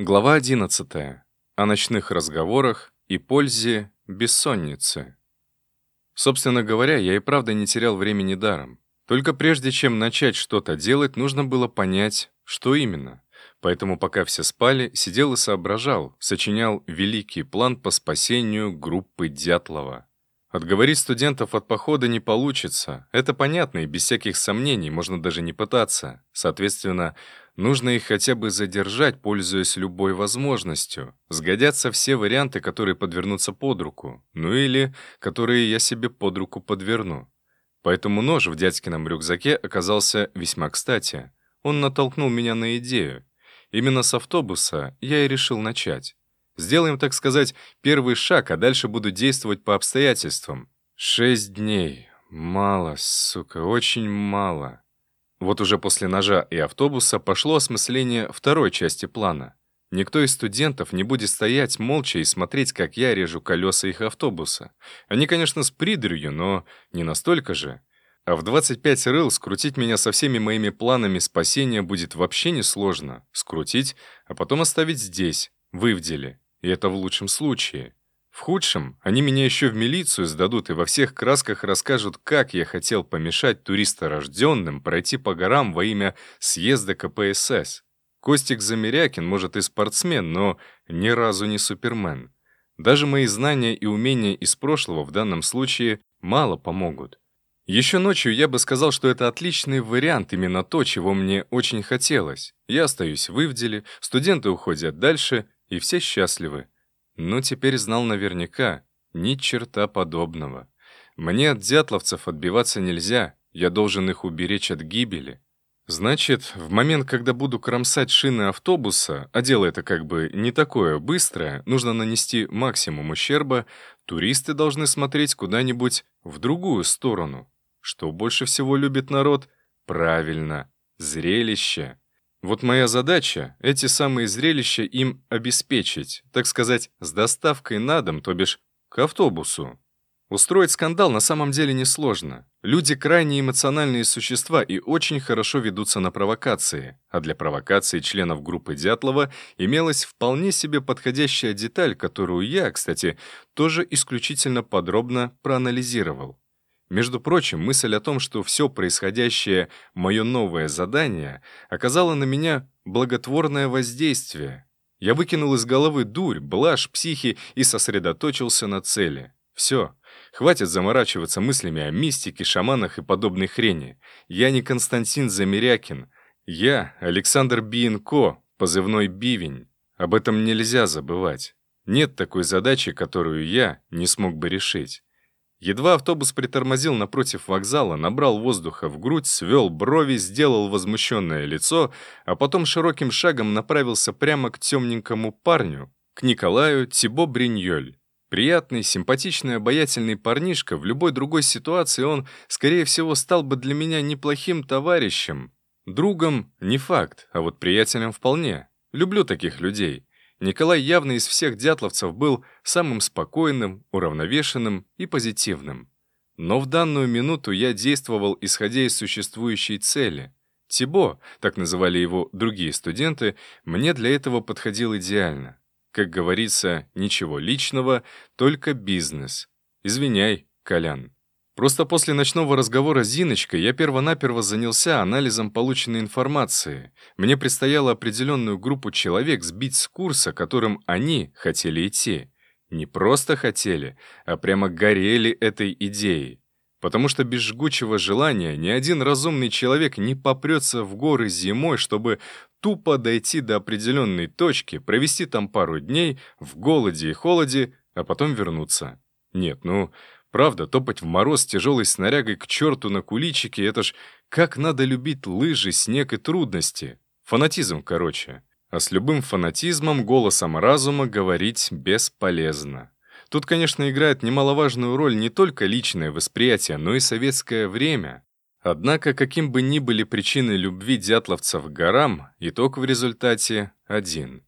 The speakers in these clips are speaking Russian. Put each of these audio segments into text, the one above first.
Глава 11. О ночных разговорах и пользе бессонницы. Собственно говоря, я и правда не терял времени даром. Только прежде чем начать что-то делать, нужно было понять, что именно. Поэтому пока все спали, сидел и соображал, сочинял великий план по спасению группы Дятлова. Отговорить студентов от похода не получится. Это понятно и без всяких сомнений, можно даже не пытаться. Соответственно, нужно их хотя бы задержать, пользуясь любой возможностью. Сгодятся все варианты, которые подвернутся под руку. Ну или которые я себе под руку подверну. Поэтому нож в дядькином рюкзаке оказался весьма кстати. Он натолкнул меня на идею. Именно с автобуса я и решил начать. Сделаем, так сказать, первый шаг, а дальше буду действовать по обстоятельствам. Шесть дней. Мало, сука, очень мало. Вот уже после ножа и автобуса пошло осмысление второй части плана. Никто из студентов не будет стоять молча и смотреть, как я режу колеса их автобуса. Они, конечно, с придурью, но не настолько же. А в 25 рыл скрутить меня со всеми моими планами спасения будет вообще несложно. Скрутить, а потом оставить здесь, в Ивделе. И это в лучшем случае. В худшем они меня еще в милицию сдадут и во всех красках расскажут, как я хотел помешать туристорожденным пройти по горам во имя съезда КПСС. Костик Замерякин, может, и спортсмен, но ни разу не супермен. Даже мои знания и умения из прошлого в данном случае мало помогут. Еще ночью я бы сказал, что это отличный вариант, именно то, чего мне очень хотелось. Я остаюсь в Ивделе, студенты уходят дальше, и все счастливы. Но теперь знал наверняка, ни черта подобного. Мне от дятловцев отбиваться нельзя, я должен их уберечь от гибели. Значит, в момент, когда буду кромсать шины автобуса, а дело это как бы не такое быстрое, нужно нанести максимум ущерба, туристы должны смотреть куда-нибудь в другую сторону. Что больше всего любит народ? Правильно, зрелище. Вот моя задача — эти самые зрелища им обеспечить, так сказать, с доставкой на дом, то бишь к автобусу. Устроить скандал на самом деле несложно. Люди крайне эмоциональные существа и очень хорошо ведутся на провокации. А для провокации членов группы Дятлова имелась вполне себе подходящая деталь, которую я, кстати, тоже исключительно подробно проанализировал. Между прочим, мысль о том, что все происходящее — мое новое задание, оказало на меня благотворное воздействие. Я выкинул из головы дурь, блажь, психи и сосредоточился на цели. Все, хватит заморачиваться мыслями о мистике, шаманах и подобной хрени. Я не Константин Замерякин. Я Александр Биенко, позывной Бивень. Об этом нельзя забывать. Нет такой задачи, которую я не смог бы решить. Едва автобус притормозил напротив вокзала, набрал воздуха в грудь, свел брови, сделал возмущенное лицо, а потом широким шагом направился прямо к темненькому парню, к Николаю Тибо Бриньоль. Приятный, симпатичный, обаятельный парнишка, в любой другой ситуации он, скорее всего, стал бы для меня неплохим товарищем. Другом — не факт, а вот приятелем вполне. Люблю таких людей. Николай явно из всех дятловцев был самым спокойным, уравновешенным и позитивным. Но в данную минуту я действовал, исходя из существующей цели. Тибо, так называли его другие студенты, мне для этого подходил идеально. Как говорится, ничего личного, только бизнес. Извиняй, Колян. Просто после ночного разговора с Зиночкой я первонаперво занялся анализом полученной информации. Мне предстояло определенную группу человек сбить с курса, которым они хотели идти. Не просто хотели, а прямо горели этой идеей. Потому что без жгучего желания ни один разумный человек не попрется в горы зимой, чтобы тупо дойти до определенной точки, провести там пару дней в голоде и холоде, а потом вернуться. Нет, ну, Правда, топать в мороз тяжелой снарягой к черту на куличике — это ж как надо любить лыжи, снег и трудности. Фанатизм, короче. А с любым фанатизмом голосом разума говорить бесполезно. Тут, конечно, играет немаловажную роль не только личное восприятие, но и советское время. Однако, каким бы ни были причины любви дятловцев к горам, итог в результате один.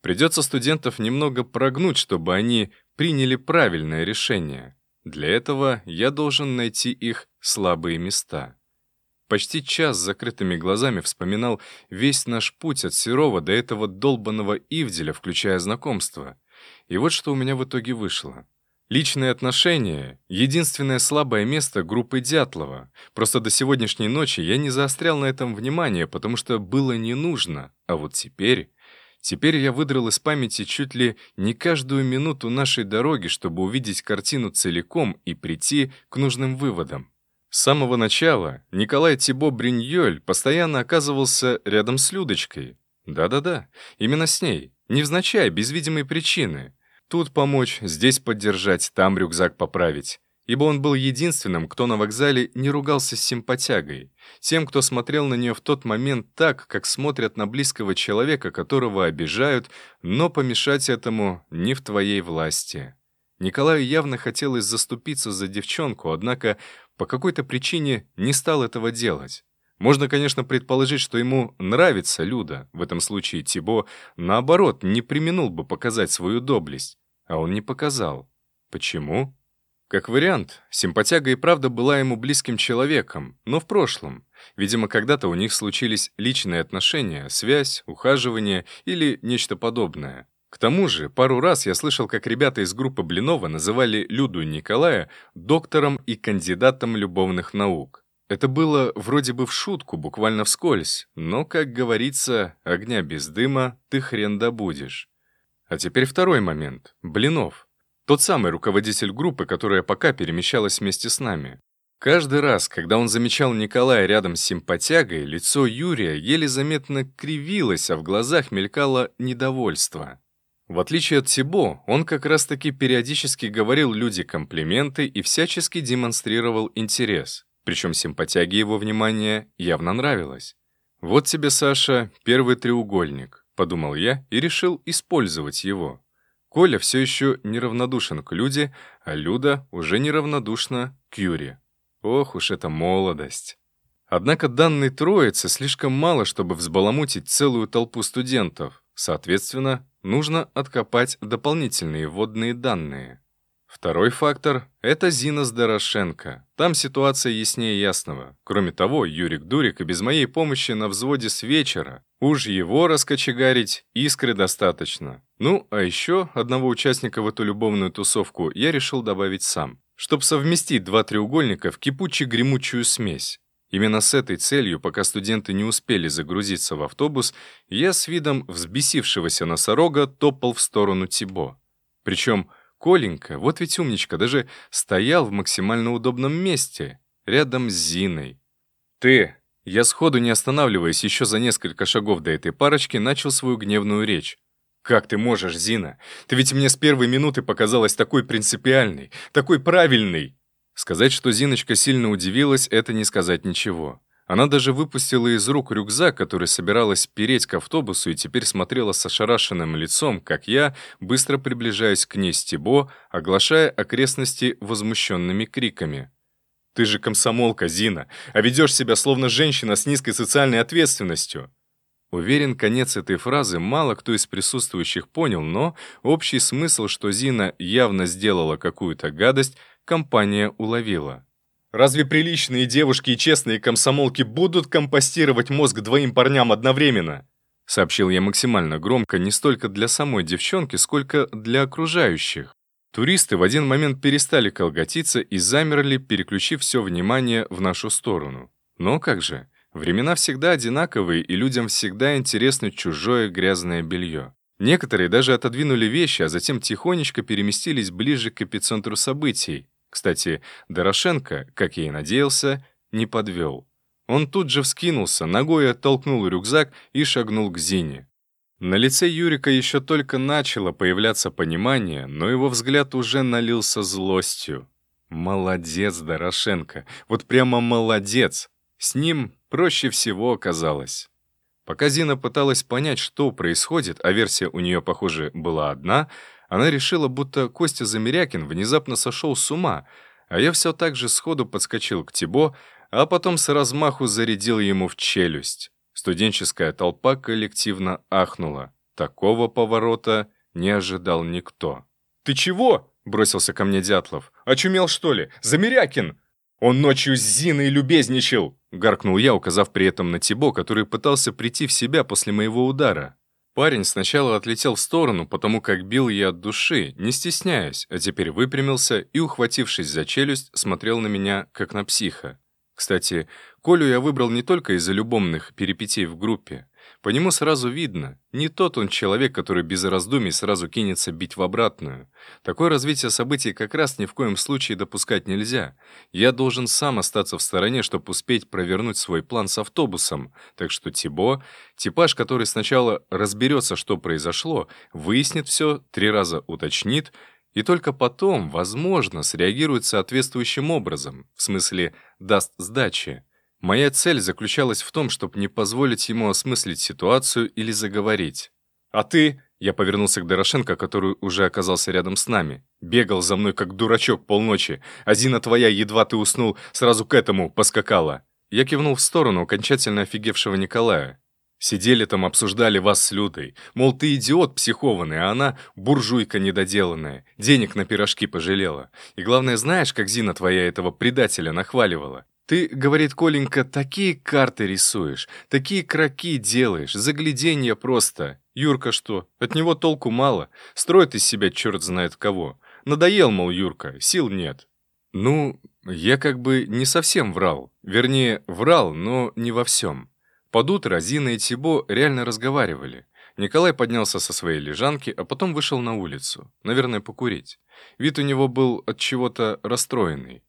Придется студентов немного прогнуть, чтобы они приняли правильное решение. Для этого я должен найти их слабые места. почти час с закрытыми глазами вспоминал весь наш путь от Серова до этого долбанного Ивделя, включая знакомство. И вот что у меня в итоге вышло. Личные отношения — единственное слабое место группы Дятлова. Просто до сегодняшней ночи я не заострял на этом внимание, потому что было не нужно. А вот теперь... Теперь я выдрал из памяти чуть ли не каждую минуту нашей дороги, чтобы увидеть картину целиком и прийти к нужным выводам. С самого начала Николай Тибо Бриньоль постоянно оказывался рядом с Людочкой. Да-да-да, именно с ней, невзначай, без видимой причины. Тут помочь, здесь поддержать, там рюкзак поправить. Ибо он был единственным, кто на вокзале не ругался с симпатягой. Тем, кто смотрел на нее в тот момент так, как смотрят на близкого человека, которого обижают, но помешать этому не в твоей власти. Николаю явно хотелось заступиться за девчонку, однако по какой-то причине не стал этого делать. Можно, конечно, предположить, что ему нравится Люда, в этом случае Тибо, наоборот, не применул бы показать свою доблесть. А он не показал. Почему? Как вариант, симпатяга и правда была ему близким человеком, но в прошлом. Видимо, когда-то у них случились личные отношения, связь, ухаживание или нечто подобное. К тому же, пару раз я слышал, как ребята из группы Блинова называли Люду Николая доктором и кандидатом любовных наук. Это было вроде бы в шутку, буквально вскользь, но, как говорится, огня без дыма ты хрен добудешь. А теперь второй момент. Блинов. Тот самый руководитель группы, которая пока перемещалась вместе с нами. Каждый раз, когда он замечал Николая рядом с симпатягой, лицо Юрия еле заметно кривилось, а в глазах мелькало недовольство. В отличие от Тибо, он как раз-таки периодически говорил люди комплименты и всячески демонстрировал интерес. Причем симпатяге его внимание явно нравилось. Вот тебе, Саша, первый треугольник подумал я и решил использовать его. Коля все еще неравнодушен к Люде, а Люда уже неравнодушна к Юре. Ох уж эта молодость. Однако данной троицы слишком мало, чтобы взбаламутить целую толпу студентов. Соответственно, нужно откопать дополнительные вводные данные. Второй фактор — это Зина Дорошенко. Там ситуация яснее ясного. Кроме того, Юрик Дурик и без моей помощи на взводе с вечера. Уж его раскочегарить искры достаточно. Ну, а еще одного участника в эту любовную тусовку я решил добавить сам, чтобы совместить два треугольника в кипуче-гремучую смесь. Именно с этой целью, пока студенты не успели загрузиться в автобус, я с видом взбесившегося носорога топал в сторону Тибо. Причем Коленька, вот ведь умничка, даже стоял в максимально удобном месте, рядом с Зиной. «Ты!» Я сходу, не останавливаясь еще за несколько шагов до этой парочки, начал свою гневную речь. «Как ты можешь, Зина? Ты ведь мне с первой минуты показалась такой принципиальной, такой правильной!» Сказать, что Зиночка сильно удивилась, это не сказать ничего. Она даже выпустила из рук рюкзак, который собиралась переть к автобусу, и теперь смотрела с ошарашенным лицом, как я, быстро приближаясь к ней с Тибо, оглашая окрестности возмущенными криками. «Ты же комсомолка, Зина, а ведешь себя словно женщина с низкой социальной ответственностью!» Уверен, конец этой фразы мало кто из присутствующих понял, но общий смысл, что Зина явно сделала какую-то гадость, компания уловила. Разве приличные девушки и честные комсомолки будут компостировать мозг двоим парням одновременно? Сообщил я максимально громко не столько для самой девчонки, сколько для окружающих. Туристы в один момент перестали колготиться и замерли, переключив все внимание в нашу сторону. Но как же, времена всегда одинаковые, и людям всегда интересно чужое грязное белье. Некоторые даже отодвинули вещи, а затем тихонечко переместились ближе к эпицентру событий, кстати, Дорошенко, как я и надеялся, не подвел. Он тут же вскинулся, ногой оттолкнул рюкзак и шагнул к Зине. На лице Юрика еще только начало появляться понимание, но его взгляд уже налился злостью. Молодец, Дорошенко, вот прямо молодец. С ним проще всего оказалось. Пока Зина пыталась понять, что происходит, а версия у нее, похоже, была одна — она решила, будто Костя Замерякин внезапно сошел с ума, а я все так же сходу подскочил к Тибо, а потом с размаху зарядил ему в челюсть. Студенческая толпа коллективно ахнула. Такого поворота не ожидал никто. «Ты чего?» — бросился ко мне Дятлов. «Очумел, что ли? Замерякин!» «Он ночью с Зиной любезничал!» — гаркнул я, указав при этом на Тибо, который пытался прийти в себя после моего удара. Парень сначала отлетел в сторону, потому как бил я от души, не стесняясь, а теперь выпрямился и, ухватившись за челюсть, смотрел на меня, как на психа. Кстати, Колю я выбрал не только из-за любовных перипетий в группе. По нему сразу видно, не тот он человек, который без раздумий сразу кинется бить в обратную. Такое развитие событий как раз ни в коем случае допускать нельзя. Я должен сам остаться в стороне, чтобы успеть провернуть свой план с автобусом. Так что Тибо, типаж, который сначала разберется, что произошло, выяснит все, три раза уточнит, и только потом, возможно, среагирует соответствующим образом, в смысле даст сдачи. Моя цель заключалась в том, чтобы не позволить ему осмыслить ситуацию или заговорить. «А ты...» — я повернулся к Дорошенко, который уже оказался рядом с нами. «Бегал за мной, как дурачок, полночи. А Зина твоя, едва ты уснул, сразу к этому поскакала». Я кивнул в сторону окончательно офигевшего Николая. Сидели там, обсуждали вас с Людой. Мол, ты идиот психованный, а она буржуйка недоделанная. Денег на пирожки пожалела. И главное, знаешь, как Зина твоя этого предателя нахваливала? Ты, говорит Коленька, такие карты рисуешь, такие кроки делаешь, загляденье просто. Юрка что? От него толку мало. Строит из себя черт знает кого. Надоел, мол, Юрка, сил нет. Ну, я как бы не совсем врал. Вернее, врал, но не во всем. Под утро Зина и Тибо реально разговаривали. Николай поднялся со своей лежанки, а потом вышел на улицу. Наверное, покурить. Вид у него был от чего-то расстроенный.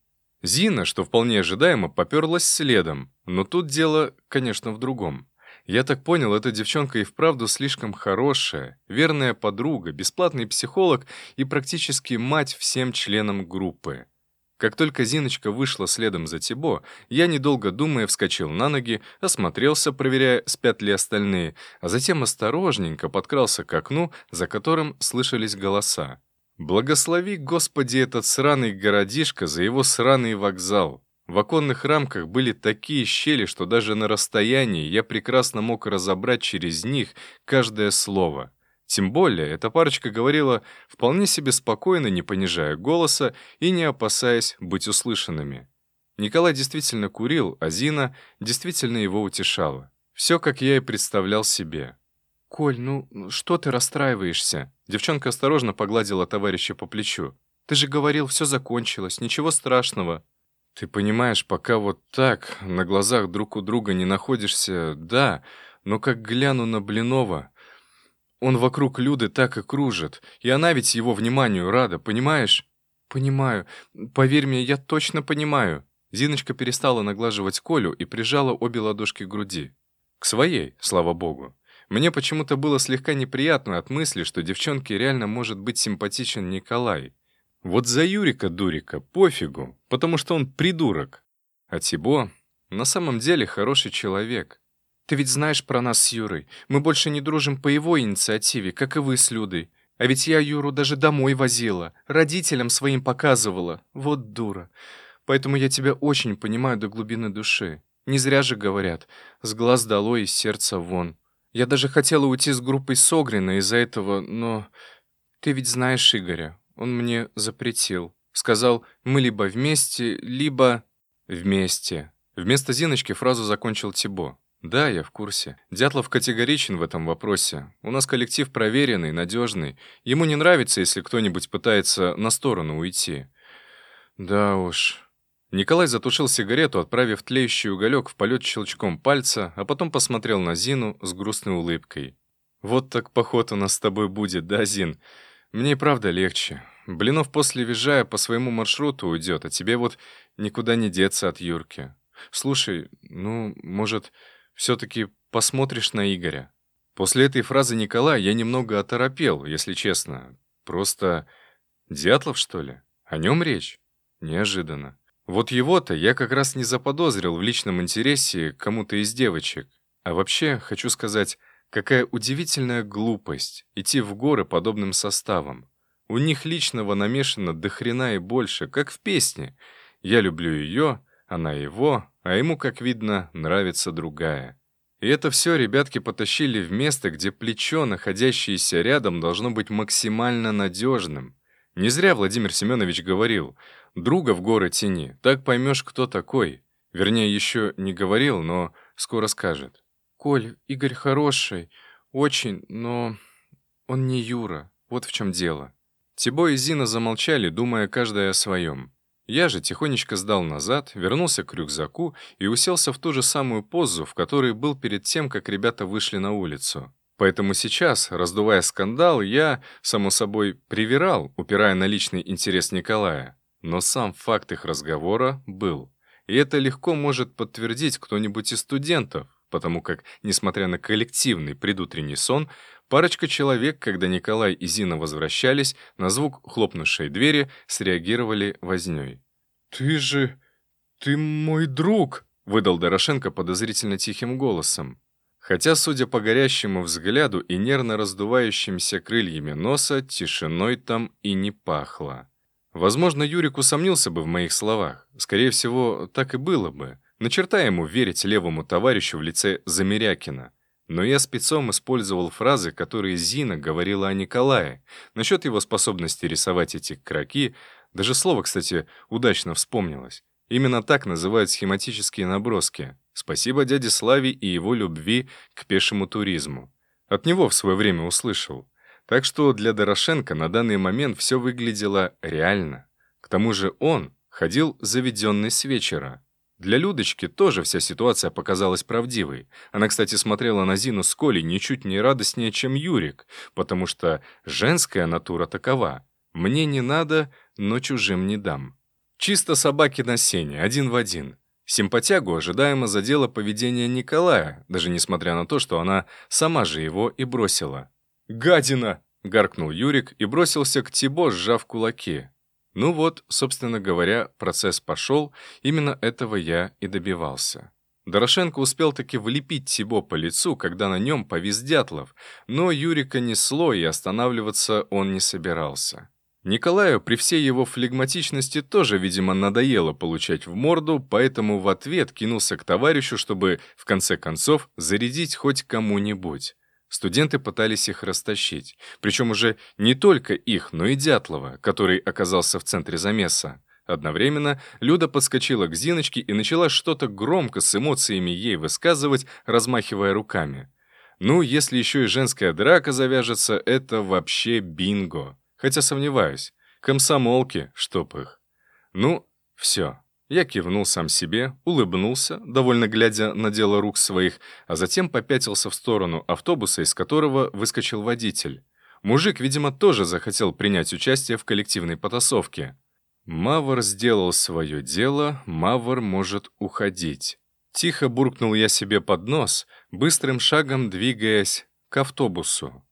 Зина, что вполне ожидаемо, поперлась следом, но тут дело, конечно, в другом. Я так понял, эта девчонка и вправду слишком хорошая, верная подруга, бесплатный психолог и практически мать всем членам группы. Как только Зиночка вышла следом за Тибо, я, недолго думая, вскочил на ноги, осмотрелся, проверяя, спят ли остальные, а затем осторожненько подкрался к окну, за которым слышались голоса. Благослови, Господи, этот сраный городишко за его сраный вокзал. В оконных рамках были такие щели, что даже на расстоянии я прекрасно мог разобрать через них каждое слово. Тем более, эта парочка говорила вполне себе спокойно, не понижая голоса и не опасаясь быть услышанными. Николай действительно курил, а Зина действительно его утешала. Все, как я и представлял себе. «Коль, ну что ты расстраиваешься?» Девчонка осторожно погладила товарища по плечу. «Ты же говорил, все закончилось, ничего страшного». «Ты понимаешь, пока вот так, на глазах друг у друга не находишься, да, но как гляну на Блинова, он вокруг Люды так и кружит, и она ведь его вниманию рада, понимаешь?» «Понимаю. Поверь мне, я точно понимаю». Зиночка перестала наглаживать Колю и прижала обе ладошки к груди. К своей, слава богу. Мне почему-то было слегка неприятно от мысли, что девчонке реально может быть симпатичен Николай. Вот за Юрика-дурика пофигу, потому что он придурок. А Тибо на самом деле хороший человек. Ты ведь знаешь про нас с Юрой. Мы больше не дружим по его инициативе, как и вы с Людой. А ведь я Юру даже домой возила, родителям своим показывала. Вот дура. Поэтому я тебя очень понимаю до глубины души. Не зря же говорят, с глаз долой, из сердца вон. Я даже хотела уйти с группой Согрина из-за этого, но... Ты ведь знаешь Игоря. Он мне запретил. Сказал, мы либо вместе, либо... Вместе. Вместо Зиночки фразу закончил Тибо. «Да, я в курсе. Дятлов категоричен в этом вопросе. У нас коллектив проверенный, надежный. Ему не нравится, если кто-нибудь пытается на сторону уйти». «Да уж», Николай затушил сигарету, отправив тлеющий уголек в полет щелчком пальца, а потом посмотрел на Зину с грустной улыбкой. «Вот так поход у нас с тобой будет, да, Зин? Мне и правда легче. Блинов после визжая по своему маршруту уйдет, а тебе вот никуда не деться от Юрки. Слушай, ну, может, все-таки посмотришь на Игоря?» После этой фразы Николая я немного оторопел, если честно. Просто Дятлов, что ли? О нем речь? Неожиданно. Вот его-то я как раз не заподозрил в личном интересе кому-то из девочек. А вообще, хочу сказать, какая удивительная глупость идти в горы подобным составом. У них личного намешано до хрена и больше, как в песне. Я люблю ее, она его, а ему, как видно, нравится другая. И это все ребятки потащили в место, где плечо, находящееся рядом, должно быть максимально надежным. Не зря Владимир Семенович говорил, друга в горы тени, так поймешь, кто такой. Вернее, еще не говорил, но скоро скажет. «Коль, Игорь хороший, очень, но он не Юра, вот в чем дело». Тибо и Зина замолчали, думая каждая о своем. Я же тихонечко сдал назад, вернулся к рюкзаку и уселся в ту же самую позу, в которой был перед тем, как ребята вышли на улицу. Поэтому сейчас, раздувая скандал, я, само собой, привирал, упирая на личный интерес Николая. Но сам факт их разговора был. И это легко может подтвердить кто-нибудь из студентов, потому как, несмотря на коллективный предутренний сон, парочка человек, когда Николай и Зина возвращались, на звук хлопнувшей двери среагировали вознёй. «Ты же... ты мой друг!» — выдал Дорошенко подозрительно тихим голосом. Хотя, судя по горящему взгляду и нервно раздувающимся крыльями носа, тишиной там и не пахло. Возможно, Юрик усомнился бы в моих словах. Скорее всего, так и было бы. Начерта ему верить левому товарищу в лице Замерякина. Но я спецом использовал фразы, которые Зина говорила о Николае, насчет его способности рисовать эти кроки, даже слово, кстати, удачно вспомнилось. Именно так называют схематические наброски. Спасибо дяде Славе и его любви к пешему туризму. От него в свое время услышал. Так что для Дорошенко на данный момент все выглядело реально. К тому же он ходил заведенный с вечера. Для Людочки тоже вся ситуация показалась правдивой. Она, кстати, смотрела на Зину с Колей ничуть не радостнее, чем Юрик, потому что женская натура такова. Мне не надо, но чужим не дам. Чисто собаки на сене, один в один. Симпатягу ожидаемо задело поведение Николая, даже несмотря на то, что она сама же его и бросила. «Гадина!» — гаркнул Юрик и бросился к Тибо, сжав кулаки. Ну вот, собственно говоря, процесс пошел, именно этого я и добивался. Дорошенко успел таки влепить Тибо по лицу, когда на нем повис Дятлов, но Юрика несло, и останавливаться он не собирался. Николаю при всей его флегматичности тоже, видимо, надоело получать в морду, поэтому в ответ кинулся к товарищу, чтобы, в конце концов, зарядить хоть кому-нибудь. Студенты пытались их растащить. Причем уже не только их, но и Дятлова, который оказался в центре замеса. Одновременно Люда подскочила к Зиночке и начала что-то громко с эмоциями ей высказывать, размахивая руками. Ну, если еще и женская драка завяжется, это вообще бинго. Хотя сомневаюсь. Комсомолки, чтоб их. Ну, все. Я кивнул сам себе, улыбнулся, довольно глядя на дело рук своих, а затем попятился в сторону автобуса, из которого выскочил водитель. Мужик, видимо, тоже захотел принять участие в коллективной потасовке. Мавр сделал свое дело, Мавр может уходить. Тихо буркнул я себе под нос, быстрым шагом двигаясь к автобусу.